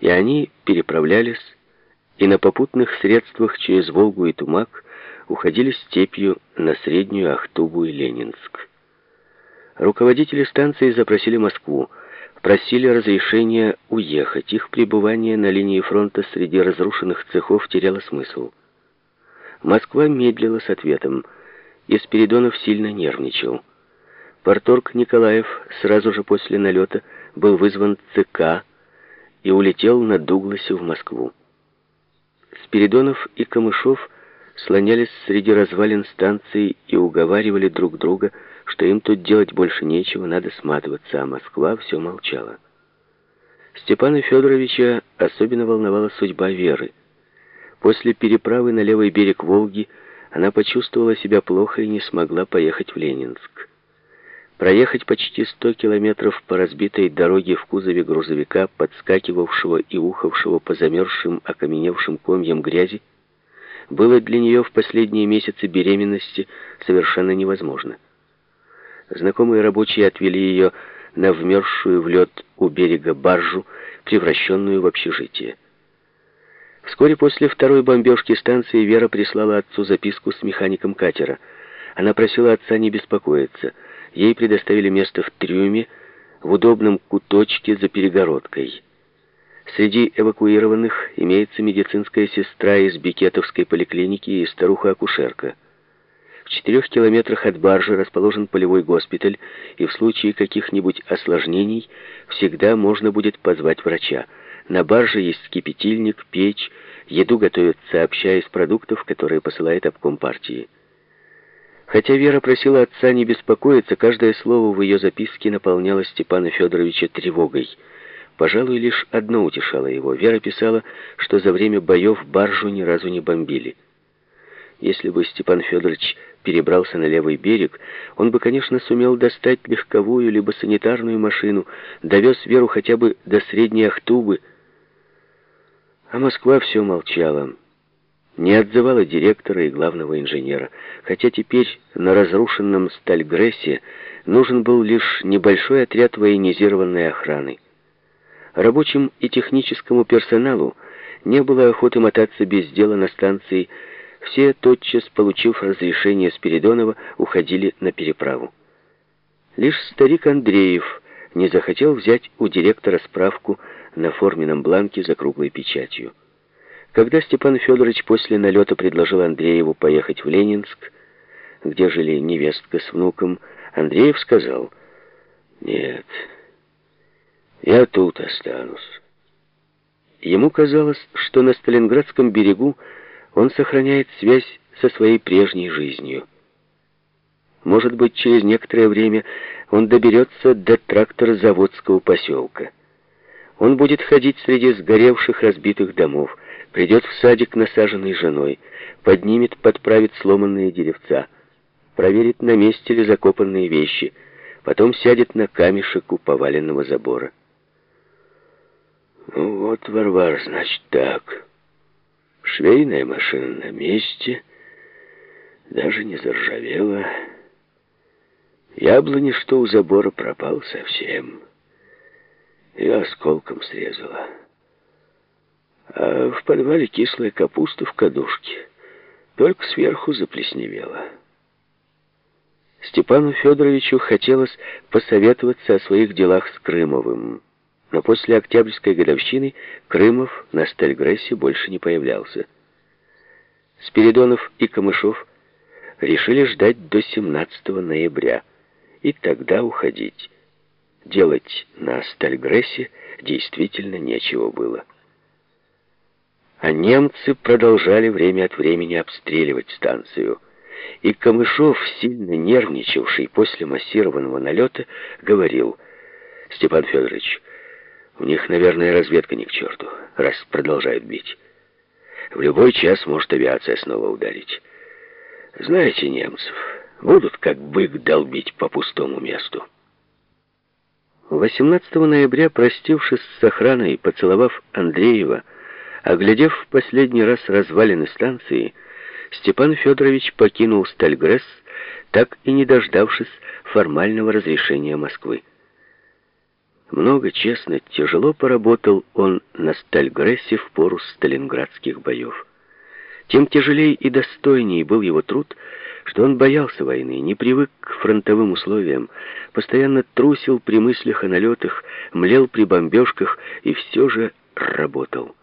и они переправлялись, и на попутных средствах через Волгу и Тумак уходили степью на Среднюю Ахтубу и Ленинск. Руководители станции запросили Москву, просили разрешения уехать. Их пребывание на линии фронта среди разрушенных цехов теряло смысл. Москва медлила с ответом, и Спиридонов сильно нервничал. Порторг Николаев сразу же после налета был вызван ЦК и улетел на Дугласе в Москву. Спиридонов и Камышов слонялись среди развалин станции и уговаривали друг друга, что им тут делать больше нечего, надо сматываться, а Москва все молчала. Степана Федоровича особенно волновала судьба Веры. После переправы на левый берег Волги она почувствовала себя плохо и не смогла поехать в Ленинск. Проехать почти 100 километров по разбитой дороге в кузове грузовика, подскакивавшего и ухавшего по замерзшим, окаменевшим комьям грязи, было для нее в последние месяцы беременности совершенно невозможно. Знакомые рабочие отвели ее на вмерзшую в лед у берега баржу, превращенную в общежитие. Вскоре после второй бомбежки станции Вера прислала отцу записку с механиком катера. Она просила отца не беспокоиться. Ей предоставили место в трюме, в удобном куточке за перегородкой. Среди эвакуированных имеется медицинская сестра из Бикетовской поликлиники и старуха-акушерка. В четырех километрах от баржи расположен полевой госпиталь, и в случае каких-нибудь осложнений всегда можно будет позвать врача. На барже есть кипятильник, печь, еду готовят сообща из продуктов, которые посылает обком партии. Хотя Вера просила отца не беспокоиться, каждое слово в ее записке наполняло Степана Федоровича тревогой. Пожалуй, лишь одно утешало его. Вера писала, что за время боев баржу ни разу не бомбили. Если бы Степан Федорович перебрался на левый берег, он бы, конечно, сумел достать легковую либо санитарную машину, довез Веру хотя бы до Средней Ахтубы. А Москва все молчала. Не отзывала директора и главного инженера, хотя теперь на разрушенном Стальгрессе нужен был лишь небольшой отряд военизированной охраны. Рабочим и техническому персоналу не было охоты мотаться без дела на станции все, тотчас получив разрешение Спиридонова, уходили на переправу. Лишь старик Андреев не захотел взять у директора справку на форменном бланке за круглой печатью. Когда Степан Федорович после налета предложил Андрееву поехать в Ленинск, где жили невестка с внуком, Андреев сказал, «Нет, я тут останусь». Ему казалось, что на Сталинградском берегу он сохраняет связь со своей прежней жизнью. Может быть, через некоторое время он доберется до тракторозаводского поселка. Он будет ходить среди сгоревших разбитых домов, придет в садик, насаженный женой, поднимет, подправит сломанные деревца, проверит, на месте ли закопанные вещи, потом сядет на камешек у поваленного забора. «Ну вот, Варвар, значит так...» Швейная машина на месте, даже не заржавела. Яблони, что у забора, пропал совсем. Ее осколком срезала. А в подвале кислая капуста в кадушке. Только сверху заплесневела. Степану Федоровичу хотелось посоветоваться о своих делах с Крымовым. Но после Октябрьской годовщины Крымов на Стальгрессе больше не появлялся. Спиридонов и Камышов решили ждать до 17 ноября и тогда уходить. Делать на Стальгрессе действительно нечего было. А немцы продолжали время от времени обстреливать станцию. И Камышов, сильно нервничавший после массированного налета, говорил, «Степан Федорович, у них, наверное, разведка не к черту, раз продолжают бить. В любой час может авиация снова ударить. Знаете немцев, будут как бык долбить по пустому месту. 18 ноября, простившись с охраной и поцеловав Андреева, оглядев в последний раз развалины станции, Степан Федорович покинул Стальгресс, так и не дождавшись формального разрешения Москвы. Много, честно, тяжело поработал он на Стальгрессе в пору сталинградских боев. Тем тяжелее и достойнее был его труд, что он боялся войны, не привык к фронтовым условиям, постоянно трусил при мыслях о налетах, млел при бомбежках и все же работал.